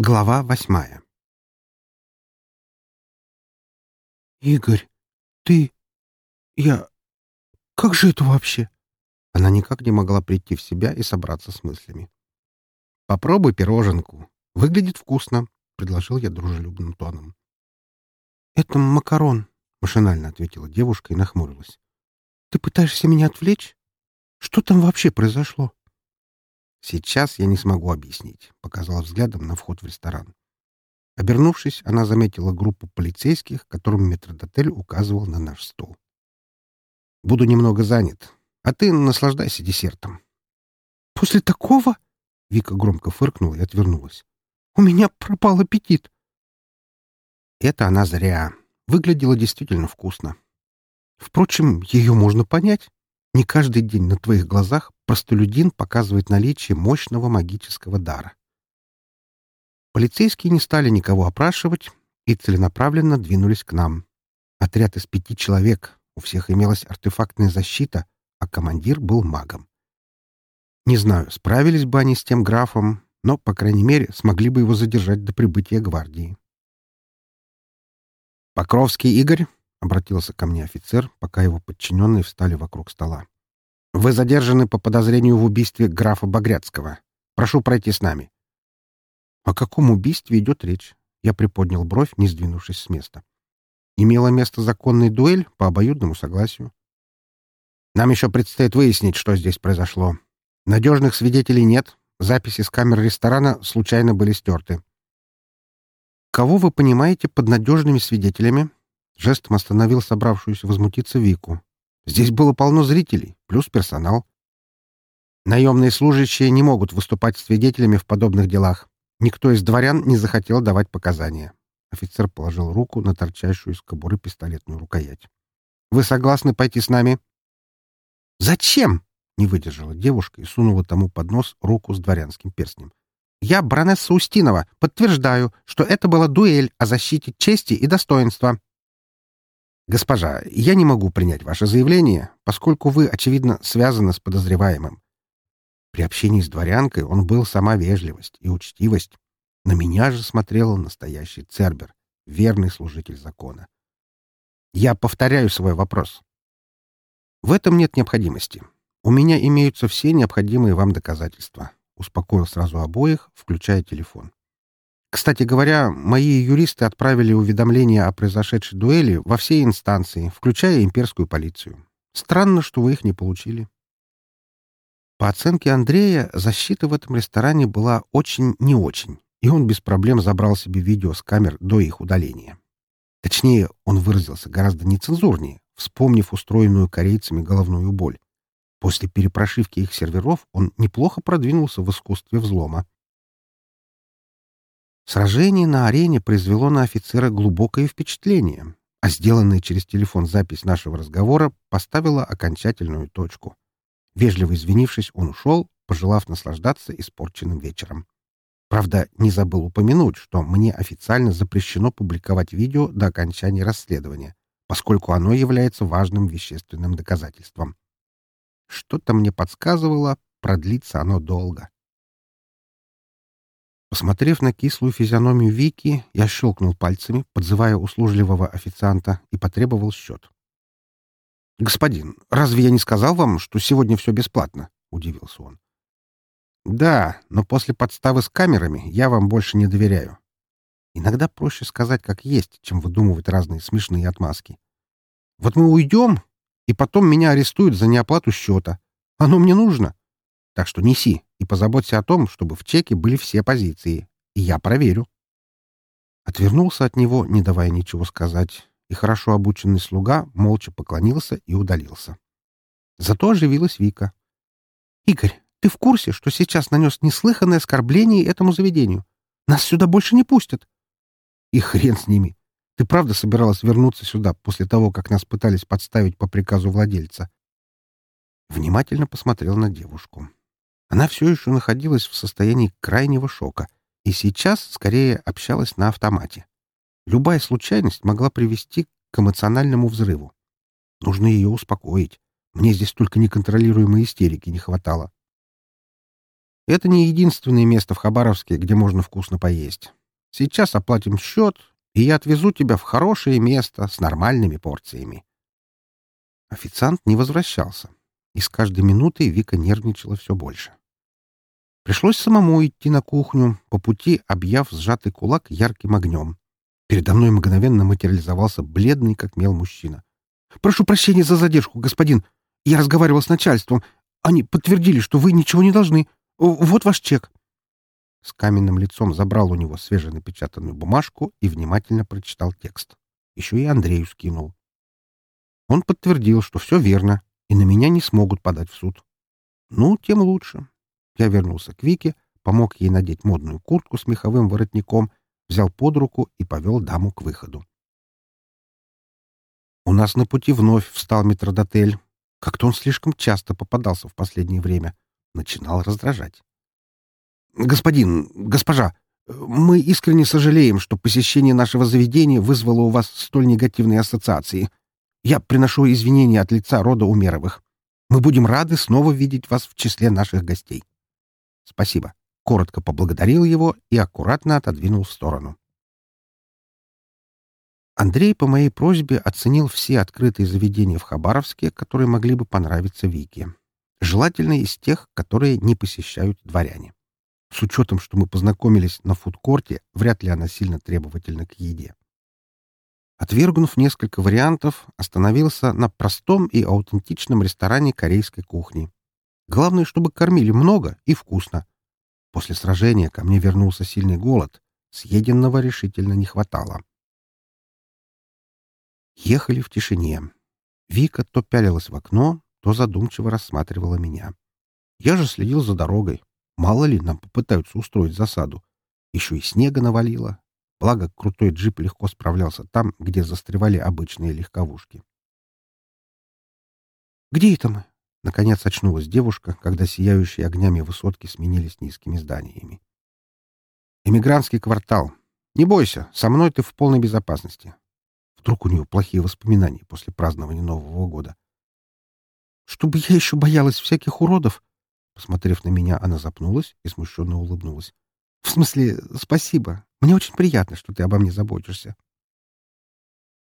Глава восьмая «Игорь, ты... я... как же это вообще?» Она никак не могла прийти в себя и собраться с мыслями. «Попробуй пироженку. Выглядит вкусно», — предложил я дружелюбным тоном. «Это макарон», — машинально ответила девушка и нахмурилась. «Ты пытаешься меня отвлечь? Что там вообще произошло?» «Сейчас я не смогу объяснить», — показала взглядом на вход в ресторан. Обернувшись, она заметила группу полицейских, которым метрдотель указывал на наш стол. «Буду немного занят, а ты наслаждайся десертом». «После такого?» — Вика громко фыркнула и отвернулась. «У меня пропал аппетит». Это она зря. Выглядело действительно вкусно. Впрочем, ее можно понять. Не каждый день на твоих глазах простолюдин показывает наличие мощного магического дара. Полицейские не стали никого опрашивать и целенаправленно двинулись к нам. Отряд из пяти человек, у всех имелась артефактная защита, а командир был магом. Не знаю, справились бы они с тем графом, но, по крайней мере, смогли бы его задержать до прибытия гвардии. «Покровский Игорь», — обратился ко мне офицер, пока его подчиненные встали вокруг стола. «Вы задержаны по подозрению в убийстве графа Багряцкого. Прошу пройти с нами». О каком убийстве идет речь? Я приподнял бровь, не сдвинувшись с места. Имела место законная дуэль по обоюдному согласию. Нам еще предстоит выяснить, что здесь произошло. Надежных свидетелей нет, записи с камер ресторана случайно были стерты. Кого вы понимаете под надежными свидетелями? Жестом остановил собравшуюся возмутиться Вику. Здесь было полно зрителей, плюс персонал. Наемные служащие не могут выступать свидетелями в подобных делах. Никто из дворян не захотел давать показания. Офицер положил руку на торчащую из кобуры пистолетную рукоять. «Вы согласны пойти с нами?» «Зачем?» — не выдержала девушка и сунула тому под нос руку с дворянским перстнем. «Я, баронесса Устинова, подтверждаю, что это была дуэль о защите чести и достоинства». «Госпожа, я не могу принять ваше заявление, поскольку вы, очевидно, связаны с подозреваемым. При общении с дворянкой он был сама вежливость и учтивость. На меня же смотрел настоящий Цербер, верный служитель закона. Я повторяю свой вопрос. В этом нет необходимости. У меня имеются все необходимые вам доказательства. Успокоил сразу обоих, включая телефон. Кстати говоря, мои юристы отправили уведомления о произошедшей дуэли во все инстанции, включая имперскую полицию. Странно, что вы их не получили. По оценке Андрея, защита в этом ресторане была очень не очень, и он без проблем забрал себе видео с камер до их удаления. Точнее, он выразился гораздо нецензурнее, вспомнив устроенную корейцами головную боль. После перепрошивки их серверов он неплохо продвинулся в искусстве взлома. Сражение на арене произвело на офицера глубокое впечатление, а сделанная через телефон запись нашего разговора поставила окончательную точку — Вежливо извинившись, он ушел, пожелав наслаждаться испорченным вечером. Правда, не забыл упомянуть, что мне официально запрещено публиковать видео до окончания расследования, поскольку оно является важным вещественным доказательством. Что-то мне подсказывало, продлится оно долго. Посмотрев на кислую физиономию Вики, я щелкнул пальцами, подзывая услужливого официанта, и потребовал счет. «Господин, разве я не сказал вам, что сегодня все бесплатно?» — удивился он. «Да, но после подставы с камерами я вам больше не доверяю. Иногда проще сказать как есть, чем выдумывать разные смешные отмазки. Вот мы уйдем, и потом меня арестуют за неоплату счета. Оно мне нужно. Так что неси и позаботься о том, чтобы в чеке были все позиции. И я проверю». Отвернулся от него, не давая ничего сказать, и хорошо обученный слуга молча поклонился и удалился. Зато оживилась Вика. «Игорь, ты в курсе, что сейчас нанес неслыханное оскорбление этому заведению? Нас сюда больше не пустят!» «И хрен с ними! Ты правда собиралась вернуться сюда после того, как нас пытались подставить по приказу владельца?» Внимательно посмотрел на девушку. Она все еще находилась в состоянии крайнего шока и сейчас скорее общалась на автомате. Любая случайность могла привести к эмоциональному взрыву. Нужно ее успокоить. Мне здесь только неконтролируемой истерики не хватало. Это не единственное место в Хабаровске, где можно вкусно поесть. Сейчас оплатим счет, и я отвезу тебя в хорошее место с нормальными порциями. Официант не возвращался, и с каждой минутой Вика нервничала все больше. Пришлось самому идти на кухню, по пути объяв сжатый кулак ярким огнем. Передо мной мгновенно материализовался бледный, как мел, мужчина. «Прошу прощения за задержку, господин. Я разговаривал с начальством. Они подтвердили, что вы ничего не должны. Вот ваш чек». С каменным лицом забрал у него свеженапечатанную бумажку и внимательно прочитал текст. Еще и Андрею скинул. Он подтвердил, что все верно, и на меня не смогут подать в суд. Ну, тем лучше. Я вернулся к Вике, помог ей надеть модную куртку с меховым воротником взял под руку и повел даму к выходу. У нас на пути вновь встал метродотель. Как-то он слишком часто попадался в последнее время. Начинал раздражать. «Господин, госпожа, мы искренне сожалеем, что посещение нашего заведения вызвало у вас столь негативные ассоциации. Я приношу извинения от лица рода Умеровых. Мы будем рады снова видеть вас в числе наших гостей. Спасибо коротко поблагодарил его и аккуратно отодвинул в сторону. Андрей по моей просьбе оценил все открытые заведения в Хабаровске, которые могли бы понравиться Вике. Желательно из тех, которые не посещают дворяне. С учетом, что мы познакомились на фудкорте, вряд ли она сильно требовательна к еде. Отвергнув несколько вариантов, остановился на простом и аутентичном ресторане корейской кухни. Главное, чтобы кормили много и вкусно, После сражения ко мне вернулся сильный голод. Съеденного решительно не хватало. Ехали в тишине. Вика то пялилась в окно, то задумчиво рассматривала меня. Я же следил за дорогой. Мало ли, нам попытаются устроить засаду. Еще и снега навалило. Благо, крутой джип легко справлялся там, где застревали обычные легковушки. «Где это мы?» Наконец очнулась девушка, когда сияющие огнями высотки сменились низкими зданиями. «Эмигрантский квартал. Не бойся, со мной ты в полной безопасности». Вдруг у нее плохие воспоминания после празднования Нового года. «Чтобы я еще боялась всяких уродов?» Посмотрев на меня, она запнулась и смущенно улыбнулась. «В смысле, спасибо. Мне очень приятно, что ты обо мне заботишься».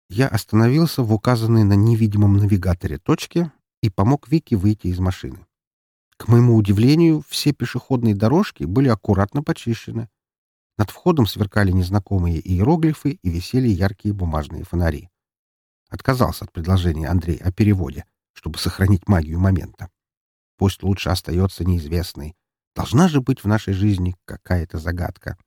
Я остановился в указанной на невидимом навигаторе точке и помог Вике выйти из машины. К моему удивлению, все пешеходные дорожки были аккуратно почищены. Над входом сверкали незнакомые иероглифы и висели яркие бумажные фонари. Отказался от предложения Андрей о переводе, чтобы сохранить магию момента. Пусть лучше остается неизвестной. Должна же быть в нашей жизни какая-то загадка.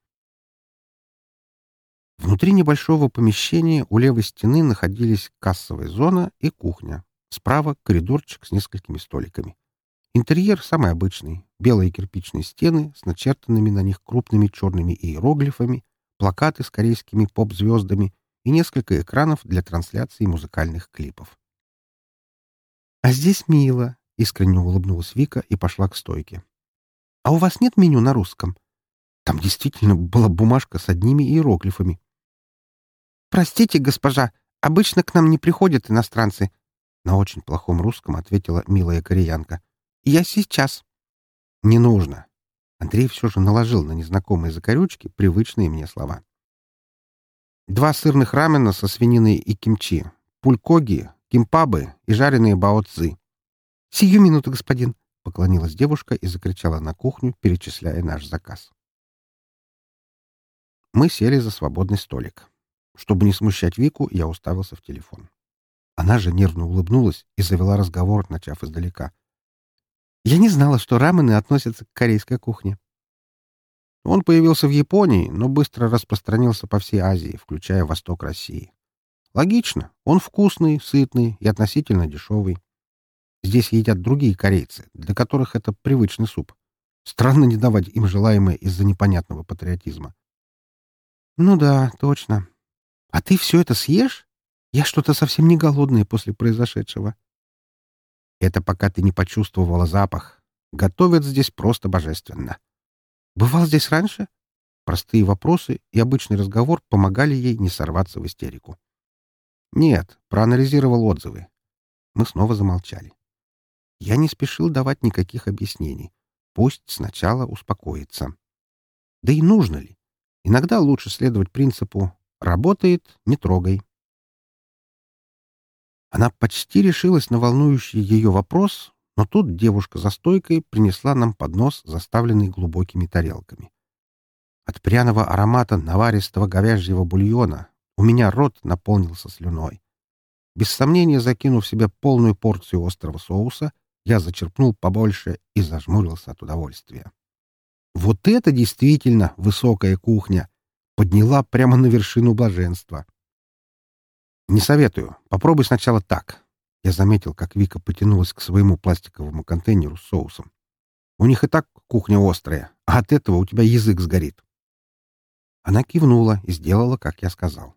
Внутри небольшого помещения у левой стены находились кассовая зона и кухня, Справа — коридорчик с несколькими столиками. Интерьер самый обычный. Белые кирпичные стены с начертанными на них крупными черными иероглифами, плакаты с корейскими поп-звездами и несколько экранов для трансляции музыкальных клипов. «А здесь мило», — искренне улыбнулась Вика и пошла к стойке. «А у вас нет меню на русском?» Там действительно была бумажка с одними иероглифами. «Простите, госпожа, обычно к нам не приходят иностранцы. На очень плохом русском ответила милая кореянка. «Я сейчас». «Не нужно». Андрей все же наложил на незнакомые закорючки привычные мне слова. «Два сырных рамена со свининой и кимчи, пулькоги, кимпабы и жареные баоцзы». «Сию минуту, господин», — поклонилась девушка и закричала на кухню, перечисляя наш заказ. Мы сели за свободный столик. Чтобы не смущать Вику, я уставился в телефон. Она же нервно улыбнулась и завела разговор, начав издалека. «Я не знала, что рамены относятся к корейской кухне». Он появился в Японии, но быстро распространился по всей Азии, включая восток России. Логично. Он вкусный, сытный и относительно дешевый. Здесь едят другие корейцы, для которых это привычный суп. Странно не давать им желаемое из-за непонятного патриотизма. «Ну да, точно. А ты все это съешь?» Я что-то совсем не голодная после произошедшего. Это пока ты не почувствовала запах. Готовят здесь просто божественно. Бывал здесь раньше? Простые вопросы и обычный разговор помогали ей не сорваться в истерику. Нет, проанализировал отзывы. Мы снова замолчали. Я не спешил давать никаких объяснений. Пусть сначала успокоится. Да и нужно ли? Иногда лучше следовать принципу «работает, не трогай». Она почти решилась на волнующий ее вопрос, но тут девушка за стойкой принесла нам поднос, заставленный глубокими тарелками. От пряного аромата наваристого говяжьего бульона у меня рот наполнился слюной. Без сомнения, закинув себе полную порцию острого соуса, я зачерпнул побольше и зажмурился от удовольствия. Вот это действительно высокая кухня! Подняла прямо на вершину блаженства. Не советую. Попробуй сначала так. Я заметил, как Вика потянулась к своему пластиковому контейнеру с соусом. У них и так кухня острая, а от этого у тебя язык сгорит. Она кивнула и сделала, как я сказал.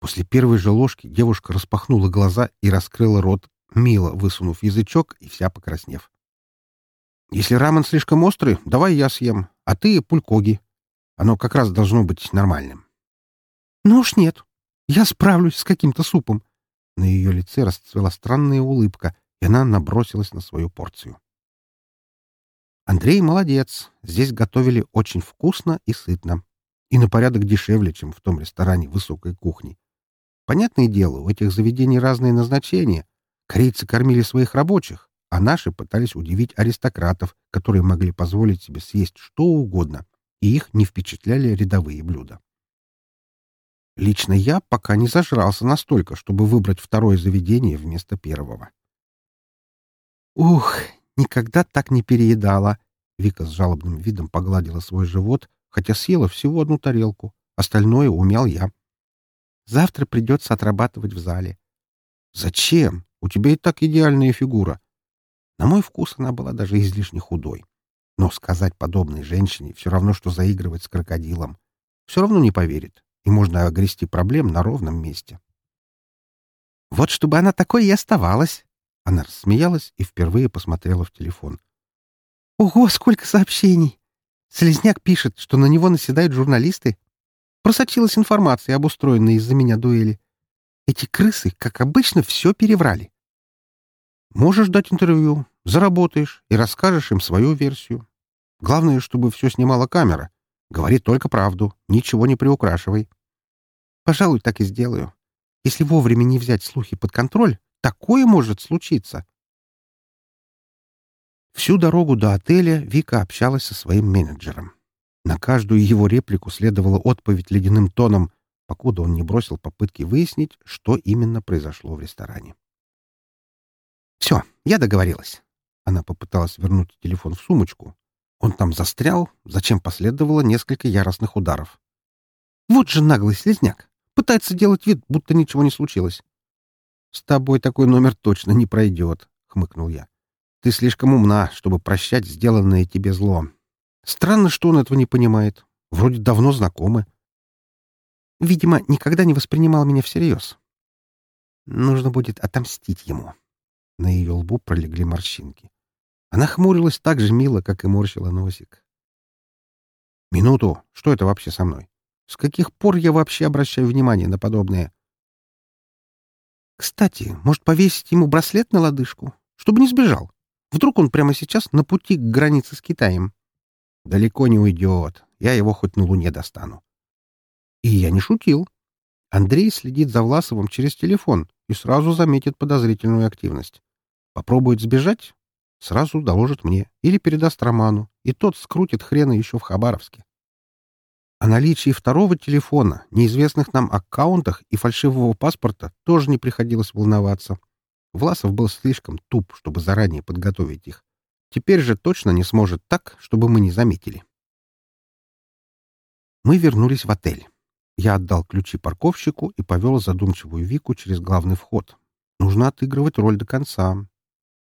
После первой же ложки девушка распахнула глаза и раскрыла рот, мило высунув язычок и вся покраснев. «Если рамен слишком острый, давай я съем, а ты — пулькоги. Оно как раз должно быть нормальным». «Ну уж нет. Я справлюсь с каким-то супом». На ее лице расцвела странная улыбка, и она набросилась на свою порцию. Андрей молодец. Здесь готовили очень вкусно и сытно. И на порядок дешевле, чем в том ресторане высокой кухни. Понятное дело, у этих заведений разные назначения. Корейцы кормили своих рабочих, а наши пытались удивить аристократов, которые могли позволить себе съесть что угодно, и их не впечатляли рядовые блюда. Лично я пока не зажрался настолько, чтобы выбрать второе заведение вместо первого. «Ух, никогда так не переедала!» Вика с жалобным видом погладила свой живот, хотя съела всего одну тарелку. Остальное умел я. Завтра придется отрабатывать в зале. Зачем? У тебя и так идеальная фигура. На мой вкус она была даже излишне худой. Но сказать подобной женщине все равно, что заигрывать с крокодилом. Все равно не поверит, и можно огрести проблем на ровном месте. Вот чтобы она такой и оставалась. Она рассмеялась и впервые посмотрела в телефон. Ого, сколько сообщений! Слизняк пишет, что на него наседают журналисты. Просочилась информация об устроенной из-за меня дуэли. Эти крысы, как обычно, все переврали. Можешь дать интервью, заработаешь и расскажешь им свою версию. Главное, чтобы все снимала камера. Говори только правду, ничего не приукрашивай. Пожалуй, так и сделаю. Если вовремя не взять слухи под контроль, такое может случиться. Всю дорогу до отеля Вика общалась со своим менеджером. На каждую его реплику следовала отповедь ледяным тоном, покуда он не бросил попытки выяснить, что именно произошло в ресторане. «Все, я договорилась». Она попыталась вернуть телефон в сумочку. Он там застрял, зачем последовало несколько яростных ударов. «Вот же наглый слезняк! Пытается делать вид, будто ничего не случилось». «С тобой такой номер точно не пройдет», — хмыкнул я. «Ты слишком умна, чтобы прощать сделанное тебе зло. Странно, что он этого не понимает. Вроде давно знакомы. Видимо, никогда не воспринимал меня всерьез. Нужно будет отомстить ему. На ее лбу пролегли морщинки. Она хмурилась так же мило, как и морщила носик. «Минуту! Что это вообще со мной? С каких пор я вообще обращаю внимание на подобное?» «Кстати, может, повесить ему браслет на лодыжку, чтобы не сбежал? Вдруг он прямо сейчас на пути к границе с Китаем?» Далеко не уйдет. Я его хоть на Луне достану. И я не шутил. Андрей следит за Власовым через телефон и сразу заметит подозрительную активность. Попробует сбежать — сразу доложит мне или передаст Роману, и тот скрутит хрена еще в Хабаровске. О наличии второго телефона, неизвестных нам аккаунтах и фальшивого паспорта тоже не приходилось волноваться. Власов был слишком туп, чтобы заранее подготовить их. Теперь же точно не сможет так, чтобы мы не заметили. Мы вернулись в отель. Я отдал ключи парковщику и повел задумчивую Вику через главный вход. Нужно отыгрывать роль до конца.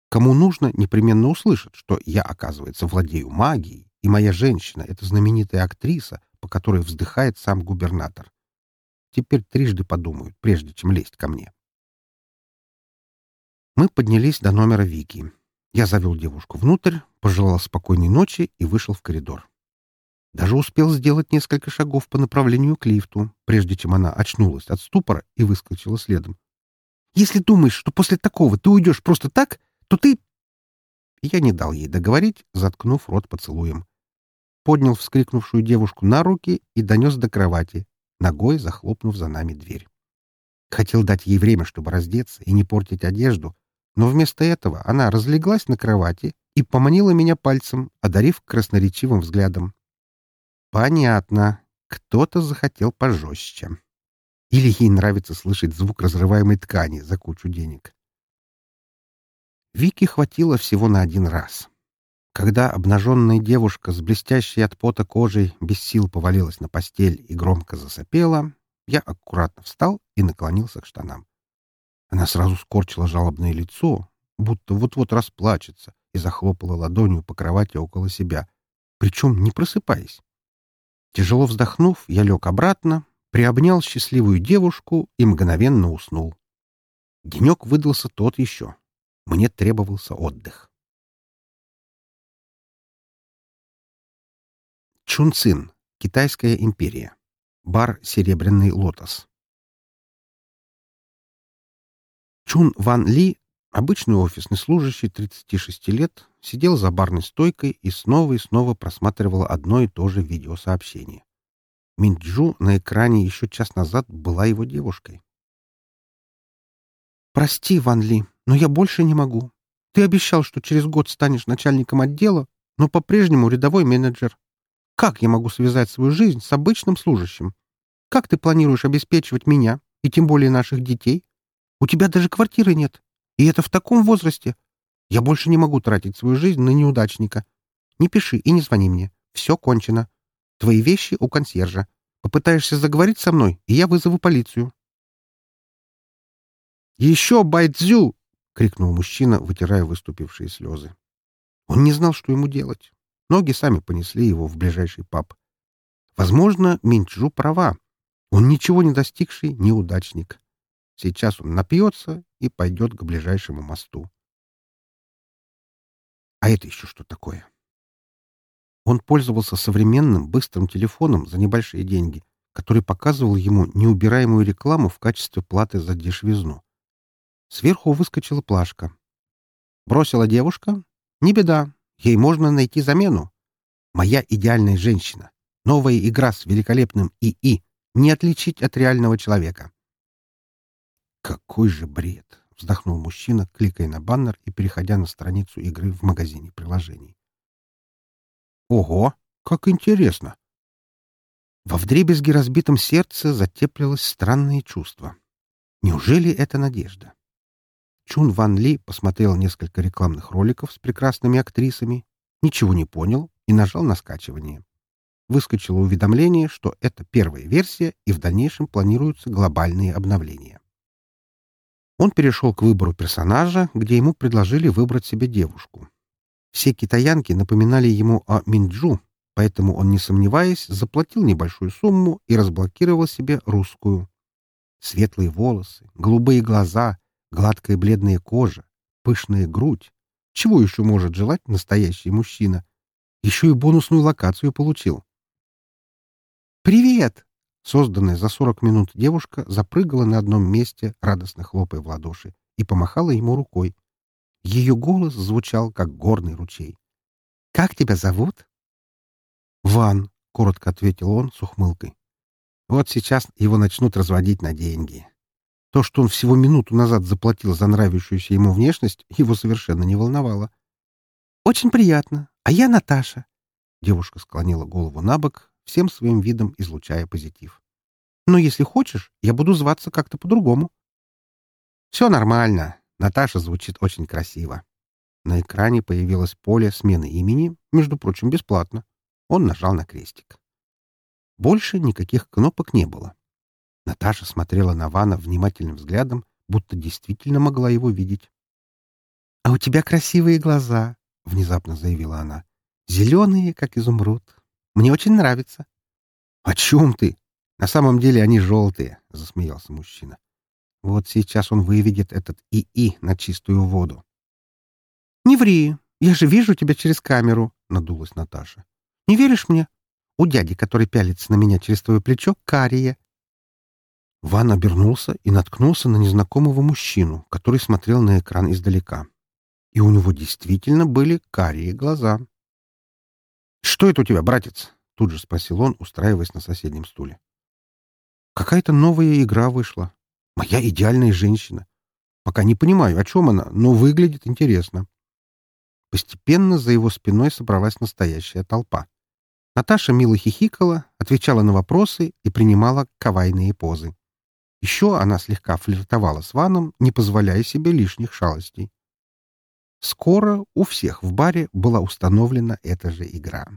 Кому нужно, непременно услышат, что я, оказывается, владею магией, и моя женщина — это знаменитая актриса, по которой вздыхает сам губернатор. Теперь трижды подумают, прежде чем лезть ко мне. Мы поднялись до номера Вики. Я завел девушку внутрь, пожелал спокойной ночи и вышел в коридор. Даже успел сделать несколько шагов по направлению к лифту, прежде чем она очнулась от ступора и выскочила следом. «Если думаешь, что после такого ты уйдешь просто так, то ты...» Я не дал ей договорить, заткнув рот поцелуем. Поднял вскрикнувшую девушку на руки и донес до кровати, ногой захлопнув за нами дверь. Хотел дать ей время, чтобы раздеться и не портить одежду, но вместо этого она разлеглась на кровати и поманила меня пальцем, одарив красноречивым взглядом. Понятно. Кто-то захотел пожестче. Или ей нравится слышать звук разрываемой ткани за кучу денег. Вики хватило всего на один раз. Когда обнаженная девушка с блестящей от пота кожей без сил повалилась на постель и громко засопела, я аккуратно встал и наклонился к штанам. Она сразу скорчила жалобное лицо, будто вот-вот расплачется, и захлопала ладонью по кровати около себя, причем не просыпаясь. Тяжело вздохнув, я лег обратно, приобнял счастливую девушку и мгновенно уснул. Денек выдался тот еще. Мне требовался отдых. Чунцин. Китайская империя. Бар «Серебряный лотос». Чун Ван Ли, обычный офисный служащий 36 лет, сидел за барной стойкой и снова и снова просматривал одно и то же видеосообщение. Минджу на экране еще час назад была его девушкой. «Прости, Ван Ли, но я больше не могу. Ты обещал, что через год станешь начальником отдела, но по-прежнему рядовой менеджер. Как я могу связать свою жизнь с обычным служащим? Как ты планируешь обеспечивать меня и тем более наших детей? У тебя даже квартиры нет. И это в таком возрасте. Я больше не могу тратить свою жизнь на неудачника. Не пиши и не звони мне. Все кончено. Твои вещи у консьержа. Попытаешься заговорить со мной, и я вызову полицию. «Еще Байдзю!» — крикнул мужчина, вытирая выступившие слезы. Он не знал, что ему делать. Ноги сами понесли его в ближайший паб. Возможно, Минчжу права. Он ничего не достигший неудачник. Сейчас он напьется и пойдет к ближайшему мосту. А это еще что такое? Он пользовался современным быстрым телефоном за небольшие деньги, который показывал ему неубираемую рекламу в качестве платы за дешевизну. Сверху выскочила плашка. Бросила девушка? Не беда, Ей можно найти замену. Моя идеальная женщина. Новая игра с великолепным ИИ. Не отличить от реального человека. Какой же бред! Вздохнул мужчина, кликая на баннер и переходя на страницу игры в магазине приложений. Ого, как интересно! Во вдребезги разбитом сердце затеплилось странное чувство. Неужели это надежда? Чун Ван Ли посмотрел несколько рекламных роликов с прекрасными актрисами, ничего не понял и нажал на скачивание. Выскочило уведомление, что это первая версия и в дальнейшем планируются глобальные обновления. Он перешел к выбору персонажа, где ему предложили выбрать себе девушку. Все китаянки напоминали ему о Минджу, поэтому он, не сомневаясь, заплатил небольшую сумму и разблокировал себе русскую. Светлые волосы, голубые глаза — Гладкая бледная кожа, пышная грудь. Чего еще может желать настоящий мужчина? Еще и бонусную локацию получил. «Привет!» Созданная за сорок минут девушка запрыгала на одном месте, радостно хлопая в ладоши, и помахала ему рукой. Ее голос звучал, как горный ручей. «Как тебя зовут?» «Ван», — коротко ответил он с ухмылкой. «Вот сейчас его начнут разводить на деньги. То, что он всего минуту назад заплатил за нравящуюся ему внешность, его совершенно не волновало. «Очень приятно. А я Наташа». Девушка склонила голову на бок, всем своим видом излучая позитив. «Но если хочешь, я буду зваться как-то по-другому». «Все нормально. Наташа звучит очень красиво». На экране появилось поле смены имени, между прочим, бесплатно. Он нажал на крестик. Больше никаких кнопок не было. Наташа смотрела на Вана внимательным взглядом, будто действительно могла его видеть. — А у тебя красивые глаза, — внезапно заявила она. — Зеленые, как изумруд. Мне очень нравится. — О чем ты? На самом деле они желтые, — засмеялся мужчина. Вот сейчас он выведет этот ИИ на чистую воду. — Не ври, я же вижу тебя через камеру, — надулась Наташа. — Не веришь мне? У дяди, который пялится на меня через твое плечо, кария. Ван обернулся и наткнулся на незнакомого мужчину, который смотрел на экран издалека. И у него действительно были карие глаза. «Что это у тебя, братец?» — тут же спросил он, устраиваясь на соседнем стуле. «Какая-то новая игра вышла. Моя идеальная женщина. Пока не понимаю, о чем она, но выглядит интересно». Постепенно за его спиной собралась настоящая толпа. Наташа мило хихикала, отвечала на вопросы и принимала кавайные позы. Еще она слегка флиртовала с Ваном, не позволяя себе лишних шалостей. Скоро у всех в баре была установлена эта же игра.